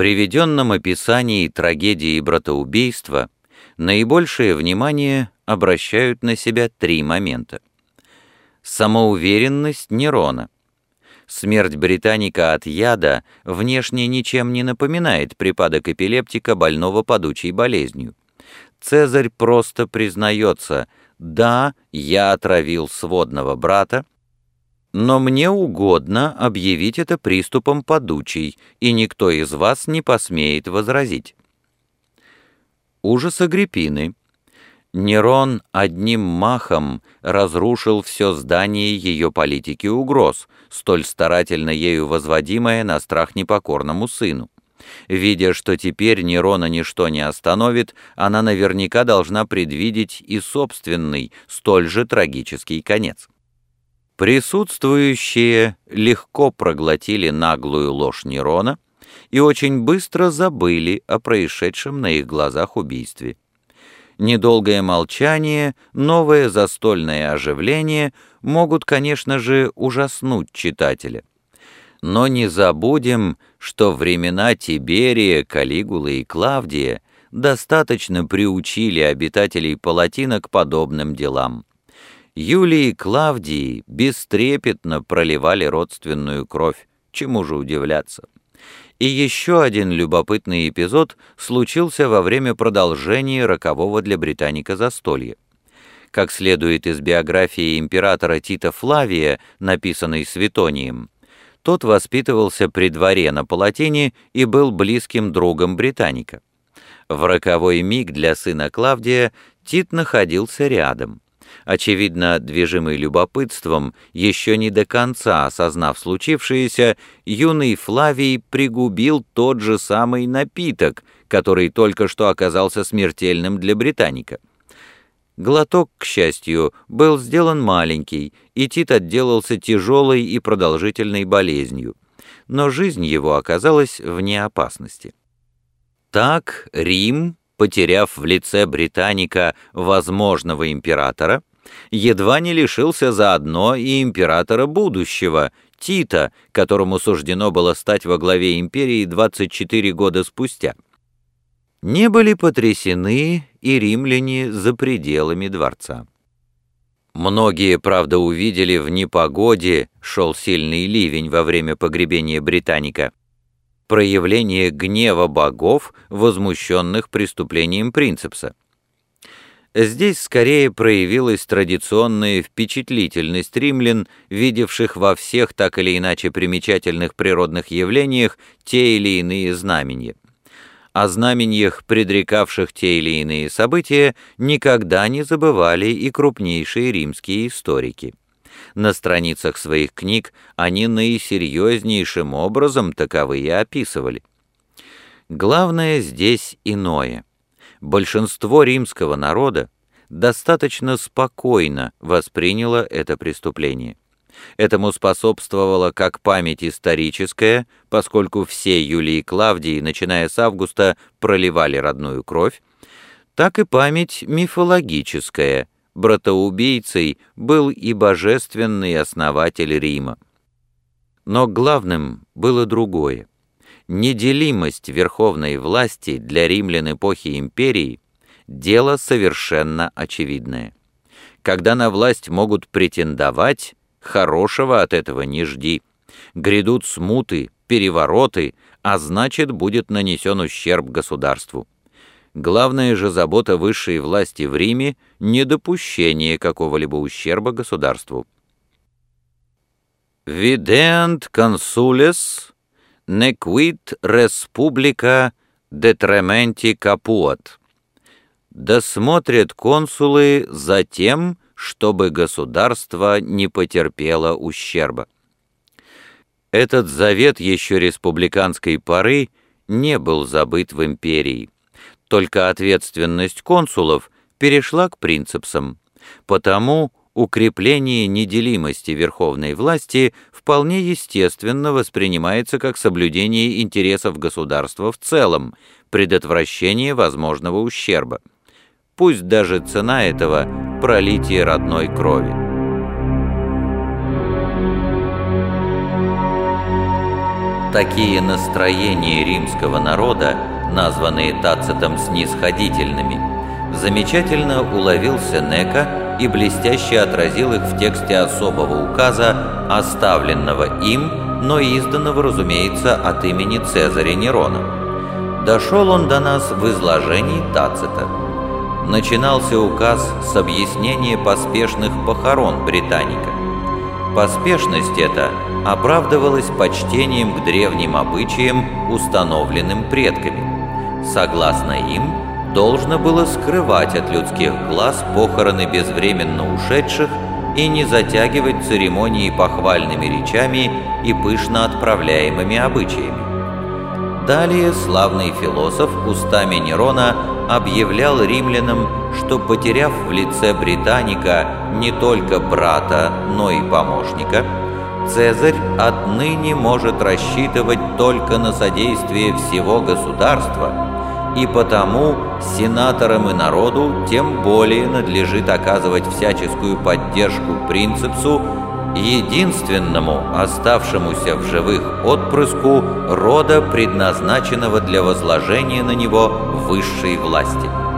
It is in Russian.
приведенном описании трагедии братоубийства наибольшее внимание обращают на себя три момента. Самоуверенность Нерона. Смерть британика от яда внешне ничем не напоминает припадок эпилептика, больного падучей болезнью. Цезарь просто признается «Да, я отравил сводного брата, но мне угодно объявить это приступом подучий, и никто из вас не посмеет возразить». Ужас Агриппины. Нерон одним махом разрушил все здание ее политики угроз, столь старательно ею возводимое на страх непокорному сыну. Видя, что теперь Нерона ничто не остановит, она наверняка должна предвидеть и собственный, столь же трагический конец. Присутствующие легко проглотили наглую ложь Нерона и очень быстро забыли о происшедшем на их глазах убийстве. Недолгое молчание, новое застольное оживление могут, конечно же, ужаснуть читателя. Но не забудем, что времена Тиберия, Калигулы и Клавдия достаточно приучили обитателей Палатина к подобным делам. Юлии и Клавдии бестрепетно проливали родственную кровь, чему же удивляться. И еще один любопытный эпизод случился во время продолжения рокового для британика застолья. Как следует из биографии императора Тита Флавия, написанной Светонием, тот воспитывался при дворе на Палатине и был близким другом британика. В роковой миг для сына Клавдия Тит находился рядом. Очевидно, движимый любопытством, еще не до конца осознав случившееся, юный Флавий пригубил тот же самый напиток, который только что оказался смертельным для британика. Глоток, к счастью, был сделан маленький, и Тит отделался тяжелой и продолжительной болезнью, но жизнь его оказалась вне опасности. Так Рим потеряв в лице британика возможного императора, едва не лишился заодно и императора будущего, Тита, которому суждено было стать во главе империи 24 года спустя. Не были потрясены и римляне за пределами дворца. Многие, правда, увидели в непогоде, шел сильный ливень во время погребения британика, проявление гнева богов, возмущенных преступлением принципса. Здесь скорее проявилась традиционная впечатлительность римлян, видевших во всех так или иначе примечательных природных явлениях те или иные знамения. О знамениях, предрекавших те или иные события, никогда не забывали и крупнейшие римские историки. На страницах своих книг они наисерьезнейшим образом таковые описывали. Главное здесь иное. Большинство римского народа достаточно спокойно восприняло это преступление. Этому способствовала как память историческая, поскольку все Юлии и Клавдии, начиная с августа, проливали родную кровь, так и память мифологическая – братоубийцей был и божественный основатель Рима. Но главным было другое. Неделимость верховной власти для римлян эпохи империи – дело совершенно очевидное. Когда на власть могут претендовать, хорошего от этого не жди. Грядут смуты, перевороты, а значит, будет нанесен ущерб государству. Главная же забота высшей власти в Риме – недопущение какого-либо ущерба государству. «Видеант консулес nequit республика детременти капуат» «Досмотрят консулы за тем, чтобы государство не потерпело ущерба». Этот завет еще республиканской поры не был забыт в империи. Только ответственность консулов перешла к принципсам. Потому укрепление неделимости верховной власти вполне естественно воспринимается как соблюдение интересов государства в целом, предотвращение возможного ущерба. Пусть даже цена этого – пролитие родной крови. Такие настроения римского народа, названные Тацитом снисходительными, замечательно уловил Сенека и блестяще отразил их в тексте особого указа, оставленного им, но изданного, разумеется, от имени Цезаря Нерона. Дошел он до нас в изложении Тацита. Начинался указ с объяснения поспешных похорон Британика. Поспешность эта оправдывалась почтением к древним обычаям, установленным предками. Согласно им, должно было скрывать от людских глаз похороны безвременно ушедших и не затягивать церемонии похвальными речами и пышно отправляемыми обычаями. Далее славный философ устами Нерона объявлял римлянам, что, потеряв в лице британика не только брата, но и помощника, Цезарь отныне может рассчитывать только на содействие всего государства – и потому сенаторам и народу тем более надлежит оказывать всяческую поддержку принципсу, единственному оставшемуся в живых отпрыску рода, предназначенного для возложения на него высшей власти.